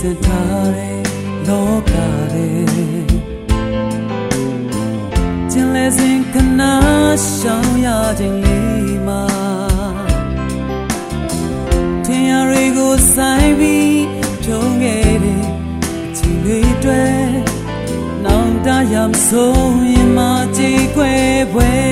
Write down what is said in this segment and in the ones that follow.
တယ်လောကတယ်ကျင်လဲစဉ်ခဏရှောင်ရခြင်းလေးမှာထင်ရတွေကိုဆိုင်ပြီးဖြုံးခဲ့တယ်ချီလေးတွေနောင်တရမဆုံးရင်မကြည်ခွဲပွဲ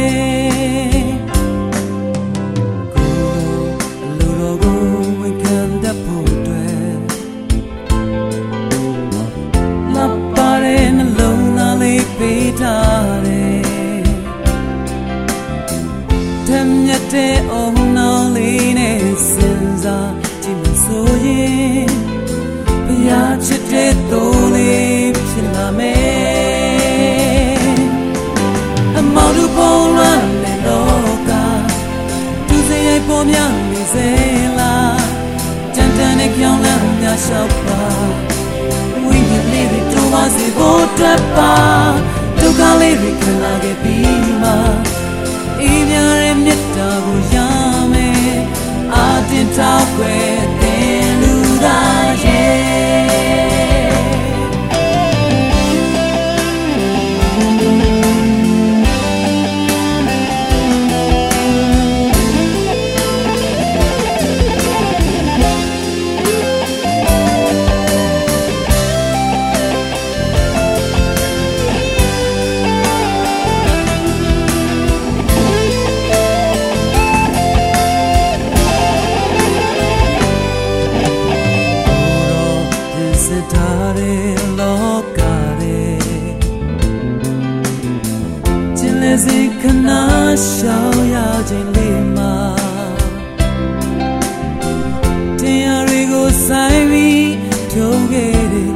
တ်တဲ့အုံနောက်လေးနဲ့စဉ်းစားကြည့်မဆိုရင်ဘုရားချစ်တဲ့တိုးလေးဖြစ်လာမယ်အမောင်တို့ပေါ်လာတဲ့လောကသူစရိုက်ပေါ်များနေစေလားတန်တန်နဲ့ကြောင်းလမ်းများလျှောက်ပါဝိညာဉ်လေးတွေတိုးပါစေဖို့တက်ပါ ခဏရှောင်ရခြင်းလေးမှာတင်ရတွေကိုဆိုင်ပြီးဖြုံးခဲ့တဲ့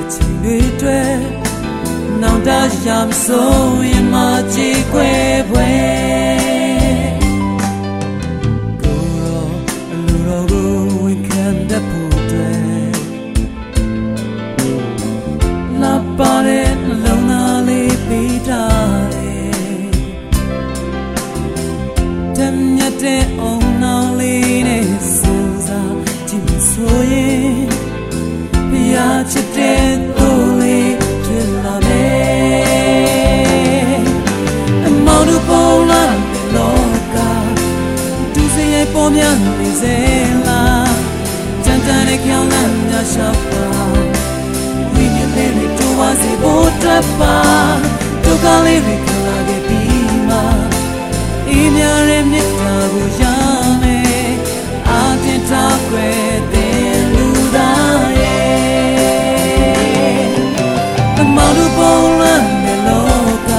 အချိန်တွေတွေ့နောင်တရမဆုံးရင်မကြည်ခွဲပွဲ တ်တဲ့အုံနောက်လေးနဲ့စဉ်းစားကြည့်မဆိုရင်ဘုရားချစ်တဲ့သူလေးဖြစ်လာမယ်အမောင်တို့ပေါ်လာတဲ့လောကသူစရိုက်ပေါ်များနေစေလားတန်တန်နဲ့ကြောင်းလမ်းများရှောက်ပါဝိညာဉ်လေးဝါစီဖို့တပ်ပါဒုက္ခလေးတွေခံလာခဲ့ပြီးမှအေးမြတဲ့မြတ်တာ ကိုရမယ်အာတင်ထားွယ်တဲ့လူသားရဲ့အမောင်တို့ပုံလမ်းနဲ့လောက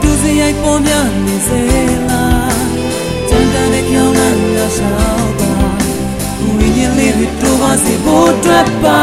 ဒုစရိုက်ပေါ်များနေစေလားတန်တန်နဲ့ကြောင်းလမ်းများရှောက်ပါဝိညာဉ်လေးတွေတိုးပါစေဖို့တပ်ပါ